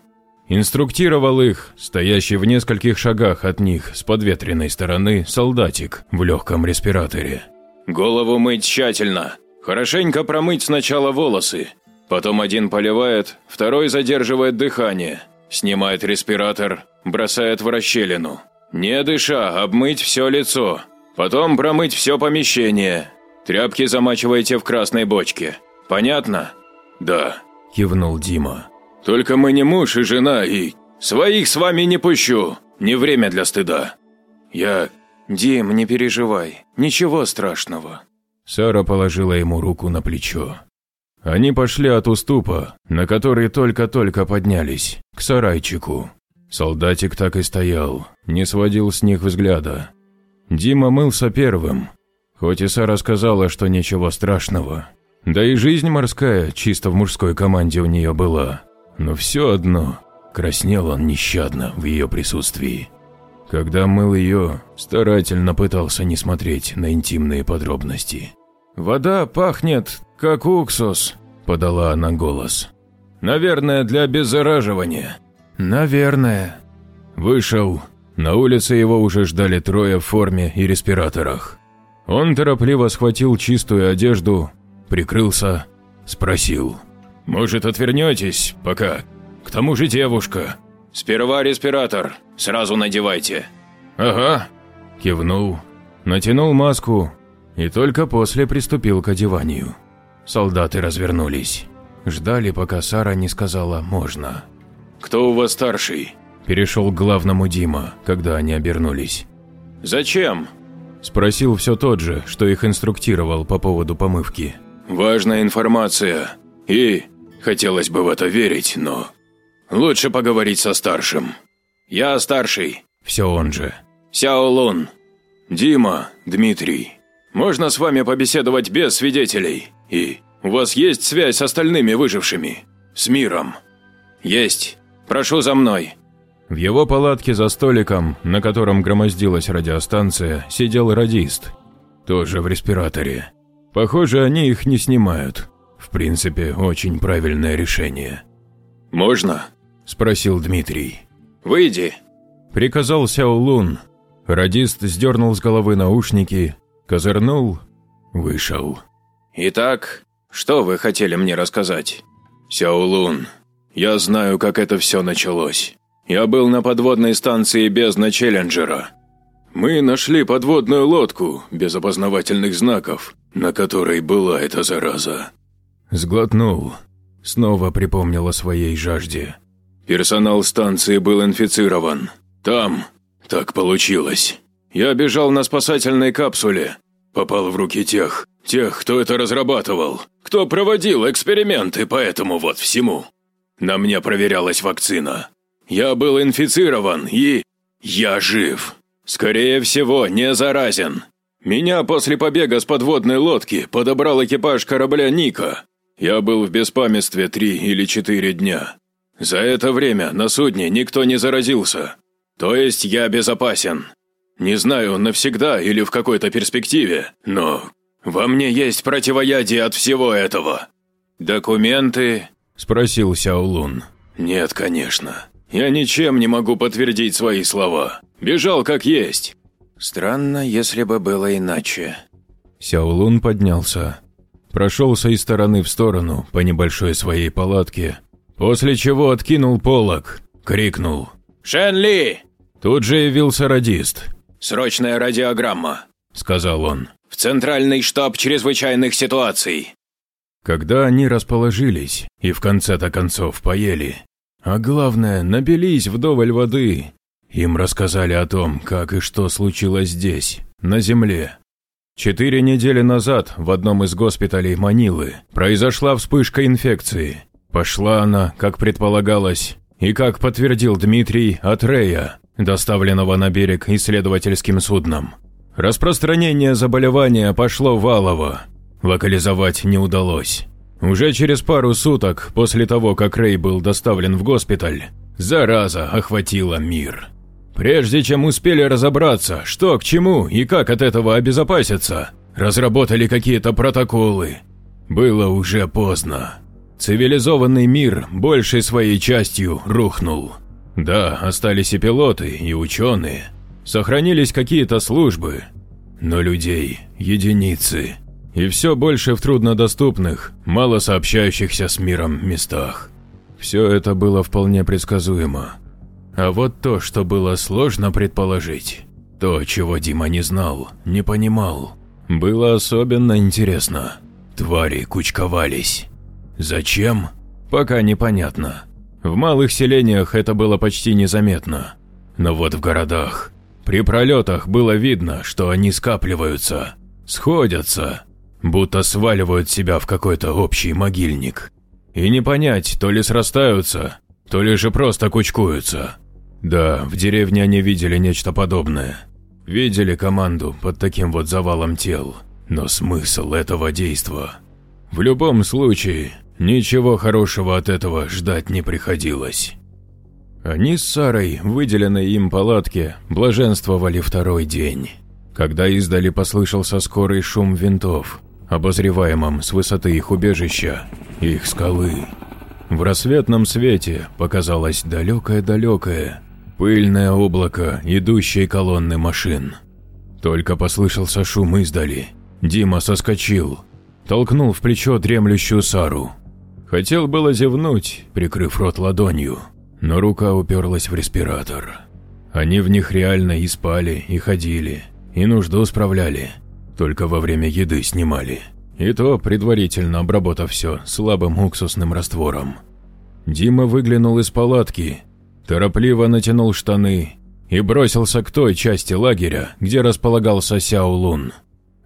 Инструктировал их, стоящий в нескольких шагах от них с подветренной стороны солдатик в легком респираторе. «Голову мыть тщательно. Хорошенько промыть сначала волосы. Потом один поливает, второй задерживает дыхание, снимает респиратор, бросает в расщелину. Не дыша, обмыть все лицо. Потом промыть все помещение. Тряпки замачиваете в красной бочке. Понятно?» «Да», – кивнул Дима. «Только мы не муж и жена, и своих с вами не пущу. Не время для стыда». «Я...» «Дим, не переживай. Ничего страшного». Сара положила ему руку на плечо. Они пошли от уступа, на который только-только поднялись, к сарайчику. Солдатик так и стоял, не сводил с них взгляда. Дима мылся первым, хоть и Сара сказала, что ничего страшного. Да и жизнь морская чисто в мужской команде у нее была. Но все одно, краснел он нещадно в ее присутствии. Когда мыл ее, старательно пытался не смотреть на интимные подробности. «Вода пахнет, как уксус», – подала она голос. «Наверное, для обеззараживания». «Наверное». Вышел. На улице его уже ждали трое в форме и респираторах. Он торопливо схватил чистую одежду, прикрылся, спросил. «Может, отвернетесь пока? К тому же девушка». «Сперва респиратор, сразу надевайте». «Ага», – кивнул, натянул маску и только после приступил к одеванию. Солдаты развернулись. Ждали, пока Сара не сказала «можно». «Кто у вас старший?» Перешел к главному Дима, когда они обернулись. «Зачем?» Спросил все тот же, что их инструктировал по поводу помывки. «Важная информация. И хотелось бы в это верить, но лучше поговорить со старшим. Я старший». Все он же. «Сяо Лун. Дима, Дмитрий. Можно с вами побеседовать без свидетелей? И у вас есть связь с остальными выжившими? С миром?» «Есть. Прошу за мной». В его палатке за столиком, на котором громоздилась радиостанция, сидел радист. Тоже в респираторе. Похоже, они их не снимают. В принципе, очень правильное решение. «Можно?» – спросил Дмитрий. «Выйди», – приказал Сяо Лун. Радист сдернул с головы наушники, козырнул, вышел. «Итак, что вы хотели мне рассказать?» «Сяо Лун, я знаю, как это все началось. Я был на подводной станции бездна Челленджера. Мы нашли подводную лодку без опознавательных знаков, на которой была эта зараза. Сглотнул. Снова припомнил о своей жажде. Персонал станции был инфицирован. Там так получилось. Я бежал на спасательной капсуле. Попал в руки тех, тех, кто это разрабатывал, кто проводил эксперименты по этому вот всему. На мне проверялась вакцина. Я был инфицирован и... Я жив. Скорее всего, не заразен. Меня после побега с подводной лодки подобрал экипаж корабля «Ника». Я был в беспамятстве три или четыре дня. За это время на судне никто не заразился. То есть я безопасен. Не знаю, навсегда или в какой-то перспективе, но во мне есть противоядие от всего этого. Документы, спросил Сяолун. «Нет, конечно. Я ничем не могу подтвердить свои слова. Бежал как есть». «Странно, если бы было иначе». Сяолун поднялся. Прошелся из стороны в сторону по небольшой своей палатке, после чего откинул полог, крикнул. «Шен Ли!» Тут же явился радист. «Срочная радиограмма», – сказал он. «В Центральный штаб чрезвычайных ситуаций». Когда они расположились и в конце-то концов поели, а главное, напились вдоволь воды, им рассказали о том, как и что случилось здесь, на земле. Четыре недели назад в одном из госпиталей Манилы произошла вспышка инфекции. Пошла она, как предполагалось, и как подтвердил Дмитрий, от Рея, доставленного на берег исследовательским судном. Распространение заболевания пошло валово, локализовать не удалось. Уже через пару суток после того, как Рэй был доставлен в госпиталь, зараза охватила мир. Прежде чем успели разобраться, что к чему и как от этого обезопаситься, разработали какие-то протоколы. Было уже поздно. Цивилизованный мир большей своей частью рухнул. Да, остались и пилоты, и ученые. Сохранились какие-то службы. Но людей – единицы. И все больше в труднодоступных, мало сообщающихся с миром местах. Все это было вполне предсказуемо. А вот то, что было сложно предположить, то, чего Дима не знал, не понимал, было особенно интересно. Твари кучковались. Зачем? Пока непонятно. В малых селениях это было почти незаметно. Но вот в городах, при пролетах было видно, что они скапливаются, сходятся, будто сваливают себя в какой-то общий могильник. И не понять, то ли срастаются, то ли же просто кучкуются. Да, в деревне они видели нечто подобное. Видели команду под таким вот завалом тел. Но смысл этого действа? В любом случае, ничего хорошего от этого ждать не приходилось. Они с Сарой, выделенной им палатке, блаженствовали второй день, когда издали послышался скорый шум винтов, обозреваемым с высоты их убежища, их скалы. В рассветном свете показалось далекое-далекое, пыльное облако идущей колонны машин. Только послышался шум издали. Дима соскочил, толкнул в плечо дремлющую Сару. Хотел было зевнуть, прикрыв рот ладонью, но рука уперлась в респиратор. Они в них реально и спали, и ходили, и нужду справляли, только во время еды снимали. И то предварительно обработав все слабым уксусным раствором. Дима выглянул из палатки, торопливо натянул штаны и бросился к той части лагеря, где располагался Сяолун.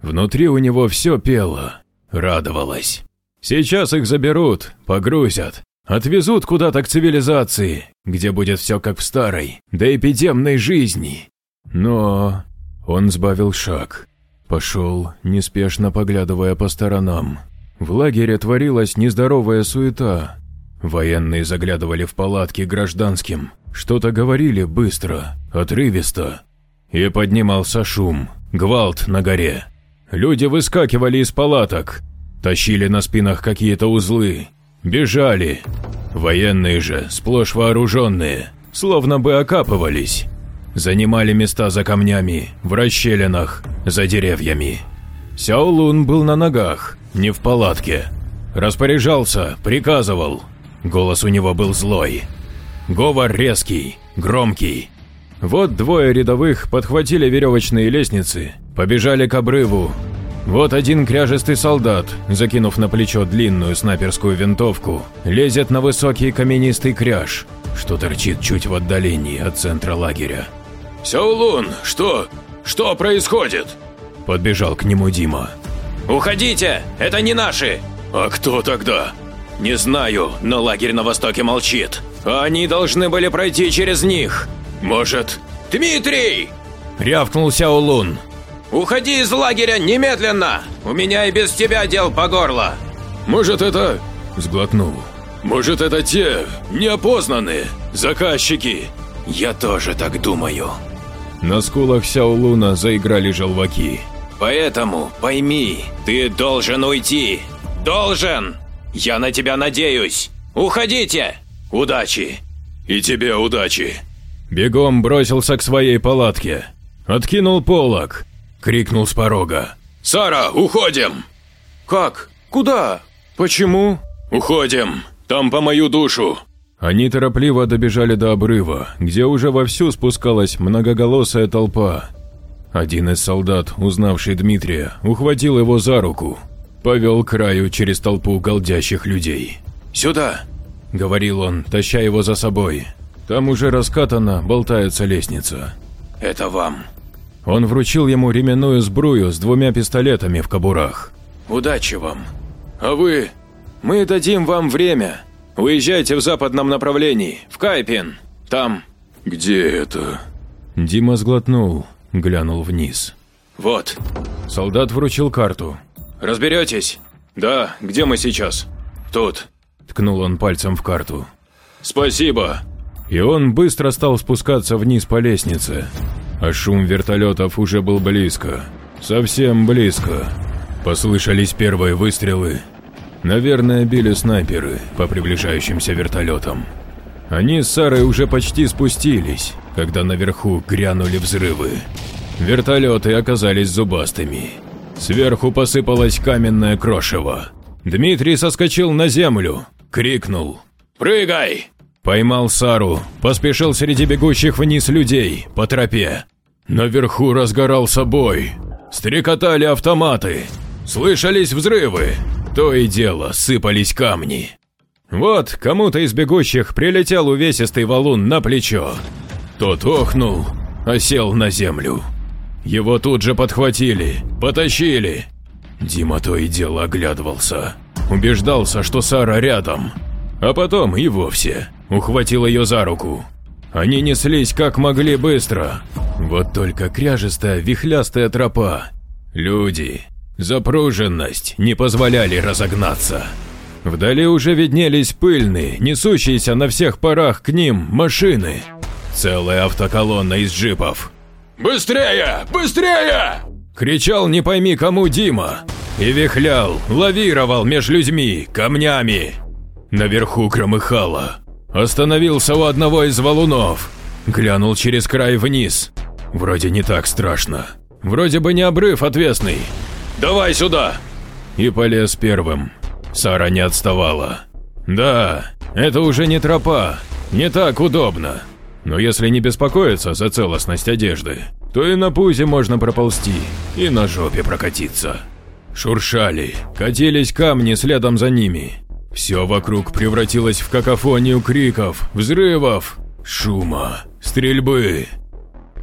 Внутри у него все пело, радовалось. Сейчас их заберут, погрузят, отвезут куда-то к цивилизации, где будет все как в старой, до эпидемной жизни. Но он сбавил шаг. Пошел, неспешно поглядывая по сторонам. В лагере творилась нездоровая суета. Военные заглядывали в палатки гражданским, что-то говорили быстро, отрывисто. И поднимался шум, гвалт на горе. Люди выскакивали из палаток, тащили на спинах какие-то узлы, бежали. Военные же, сплошь вооруженные, словно бы окапывались занимали места за камнями, в расщелинах, за деревьями. Сяолун был на ногах, не в палатке. Распоряжался, приказывал. Голос у него был злой. Говор резкий, громкий. Вот двое рядовых подхватили веревочные лестницы, побежали к обрыву. Вот один кряжестый солдат, закинув на плечо длинную снайперскую винтовку, лезет на высокий каменистый кряж, что торчит чуть в отдалении от центра лагеря. «Сяолун, что? Что происходит?» Подбежал к нему Дима. «Уходите! Это не наши!» «А кто тогда?» «Не знаю, но лагерь на востоке молчит. Они должны были пройти через них. Может...» «Дмитрий!» Рявкнул Сяолун. «Уходи из лагеря немедленно! У меня и без тебя дел по горло!» «Может это...» Сглотнул. «Может это те неопознанные заказчики?» «Я тоже так думаю», на скулах Сяолуна заиграли желваки. «Поэтому пойми, ты должен уйти! Должен! Я на тебя надеюсь! Уходите! Удачи!» «И тебе удачи!» Бегом бросился к своей палатке. Откинул полог. Крикнул с порога. «Сара, уходим!» «Как? Куда? Почему?» «Уходим! Там по мою душу!» Они торопливо добежали до обрыва, где уже вовсю спускалась многоголосая толпа. Один из солдат, узнавший Дмитрия, ухватил его за руку, повел к краю через толпу голдящих людей. «Сюда!» – говорил он, таща его за собой. Там уже раскатана, болтается лестница. «Это вам!» Он вручил ему ременную сбрую с двумя пистолетами в кобурах. «Удачи вам!» «А вы?» «Мы дадим вам время. Уезжайте в западном направлении, в Кайпин. Там...» «Где это?» Дима сглотнул, глянул вниз. «Вот». Солдат вручил карту. «Разберетесь?» «Да, где мы сейчас?» «Тут». Ткнул он пальцем в карту. «Спасибо!» И он быстро стал спускаться вниз по лестнице. А шум вертолетов уже был близко. Совсем близко. Послышались первые выстрелы. Наверное, били снайперы по приближающимся вертолетам. Они с Сарой уже почти спустились, когда наверху грянули взрывы. Вертолеты оказались зубастыми. Сверху посыпалось каменное крошево. Дмитрий соскочил на землю, крикнул. «Прыгай!» Поймал Сару, поспешил среди бегущих вниз людей, по тропе. Наверху разгорался бой. Стрекотали автоматы. Слышались взрывы. То и дело, сыпались камни. Вот кому-то из бегущих прилетел увесистый валун на плечо. Тот охнул, осел на землю. Его тут же подхватили, потащили. Дима то и дело оглядывался. Убеждался, что Сара рядом. А потом и вовсе ухватил ее за руку. Они неслись как могли быстро. Вот только кряжестая, вихлястая тропа. Люди, запруженность не позволяли разогнаться. Вдали уже виднелись пыльные, несущиеся на всех парах к ним машины. Целая автоколонна из джипов. «Быстрее! Быстрее!» Кричал не пойми кому Дима. И вихлял, лавировал меж людьми, камнями. Наверху громыхало. Остановился у одного из валунов. Глянул через край вниз. Вроде не так страшно. Вроде бы не обрыв отвесный. «Давай сюда!» И полез первым. Сара не отставала. Да, это уже не тропа, не так удобно. Но если не беспокоиться за целостность одежды, то и на пузе можно проползти, и на жопе прокатиться. Шуршали, катились камни следом за ними. Все вокруг превратилось в какофонию криков, взрывов, шума, стрельбы.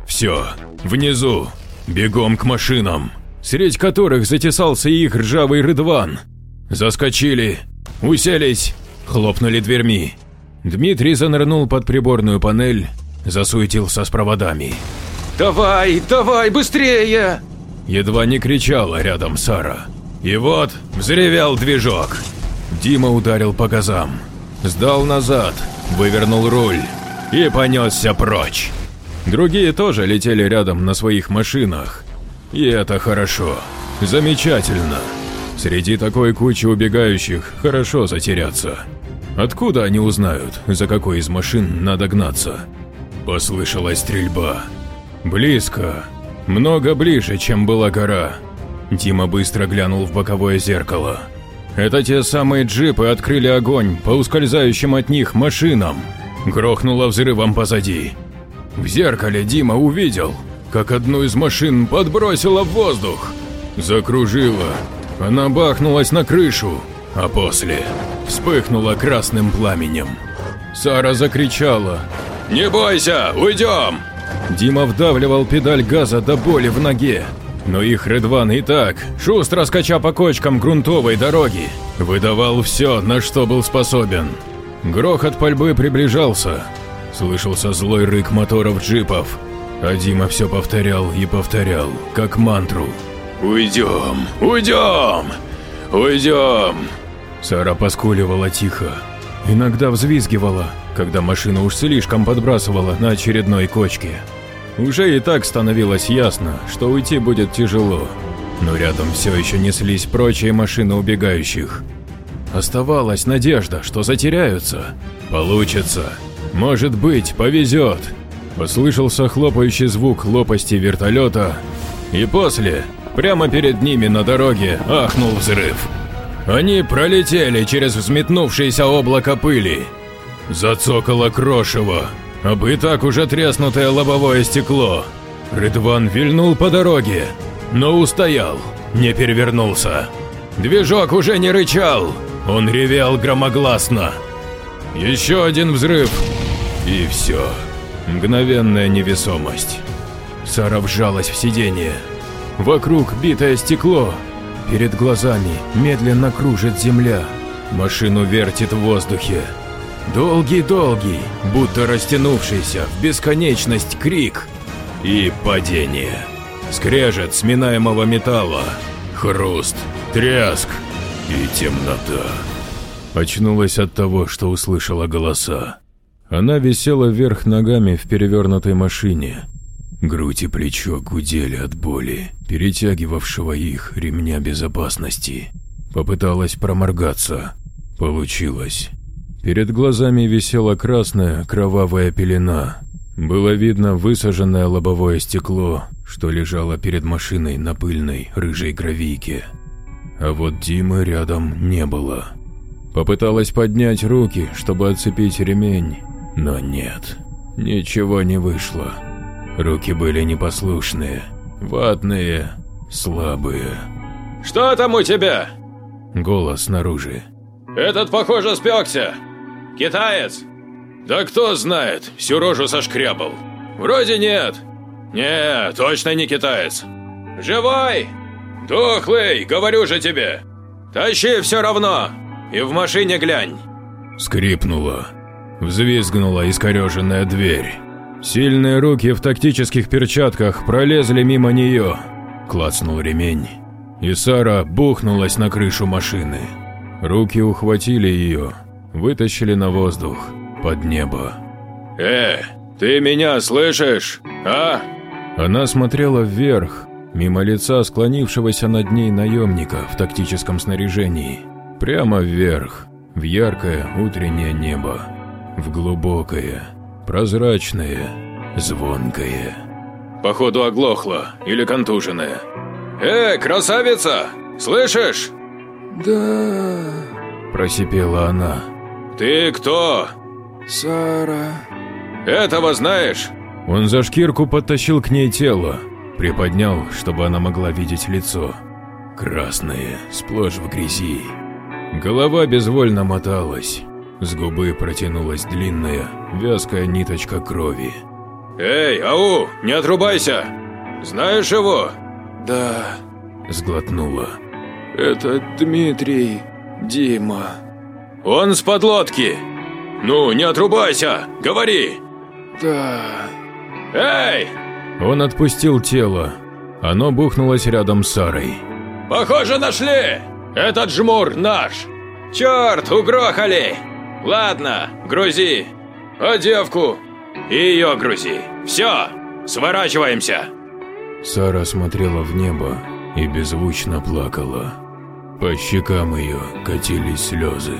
Все, внизу, бегом к машинам, среди которых затесался их ржавый рыдван. Заскочили, уселись, хлопнули дверьми. Дмитрий занырнул под приборную панель, засуетился с проводами. «Давай, давай, быстрее!» Едва не кричала рядом Сара. И вот взревел движок. Дима ударил по газам, сдал назад, вывернул руль и понесся прочь. Другие тоже летели рядом на своих машинах. И это хорошо, замечательно. Среди такой кучи убегающих хорошо затеряться. Откуда они узнают, за какой из машин надо гнаться? Послышалась стрельба. Близко. Много ближе, чем была гора. Дима быстро глянул в боковое зеркало. Это те самые джипы открыли огонь по ускользающим от них машинам. Грохнуло взрывом позади. В зеркале Дима увидел, как одну из машин подбросило в воздух. Закружило. Она бахнулась на крышу, а после вспыхнула красным пламенем. Сара закричала. «Не бойся, уйдем!» Дима вдавливал педаль газа до боли в ноге. Но их Редван и так, шустро скача по кочкам грунтовой дороги, выдавал все, на что был способен. Грохот пальбы приближался. Слышался злой рык моторов джипов. А Дима все повторял и повторял, как мантру. «Уйдем, уйдем, уйдем!» Сара поскуливала тихо. Иногда взвизгивала, когда машина уж слишком подбрасывала на очередной кочке. Уже и так становилось ясно, что уйти будет тяжело, но рядом все еще неслись прочие машины убегающих. Оставалась надежда, что затеряются. Получится. Может быть, повезет. Послышался хлопающий звук лопасти вертолета, и после, прямо перед ними на дороге, ахнул взрыв. Они пролетели через взметнувшееся облако пыли. Зацокало крошево, бы и так уже треснутое лобовое стекло. Рыдван вильнул по дороге, но устоял, не перевернулся. Движок уже не рычал, он ревел громогласно. Еще один взрыв, и все. Мгновенная невесомость. Сара вжалась в сиденье. Вокруг битое стекло. Перед глазами медленно кружит земля. Машину вертит в воздухе. Долгий-долгий, будто растянувшийся в бесконечность крик. И падение. Скрежет сминаемого металла. Хруст, тряск и темнота. Очнулась от того, что услышала голоса. Она висела вверх ногами в перевернутой машине. Грудь и плечо гудели от боли, перетягивавшего их ремня безопасности. Попыталась проморгаться. Получилось. Перед глазами висела красная кровавая пелена. Было видно высаженное лобовое стекло, что лежало перед машиной на пыльной рыжей гравийке. А вот Димы рядом не было. Попыталась поднять руки, чтобы отцепить ремень, но нет, ничего не вышло. Руки были непослушные, ватные, слабые. «Что там у тебя?» Голос снаружи. «Этот, похоже, спекся. Китаец?» «Да кто знает, всю рожу сошкрябал. Вроде нет. Не, точно не китаец. Живой? Дохлый, говорю же тебе. Тащи все равно, и в машине глянь». Скрипнула. Взвизгнула искореженная дверь. Сильные руки в тактических перчатках пролезли мимо нее. Клацнул ремень. И Сара бухнулась на крышу машины. Руки ухватили ее, вытащили на воздух, под небо. «Э, ты меня слышишь, а?» Она смотрела вверх, мимо лица склонившегося над ней наемника в тактическом снаряжении. Прямо вверх, в яркое утреннее небо в глубокое, прозрачное, звонкое. Походу оглохла или контуженная. «Э, красавица! Слышишь?» «Да...» – просипела она. «Ты кто?» «Сара...» «Этого знаешь?» Он за шкирку подтащил к ней тело, приподнял, чтобы она могла видеть лицо. Красное, сплошь в грязи. Голова безвольно моталась. С губы протянулась длинная, вязкая ниточка крови. «Эй, ау, не отрубайся! Знаешь его?» «Да...» Сглотнула. «Это Дмитрий... Дима...» «Он с подлодки! Ну, не отрубайся! Говори!» «Да...» «Эй!» Он отпустил тело. Оно бухнулось рядом с Сарой. «Похоже, нашли! Этот жмур наш! Черт, угрохали!» Ладно, грузи. А девку? И ее грузи. Все, сворачиваемся. Сара смотрела в небо и беззвучно плакала. По щекам ее катились слезы.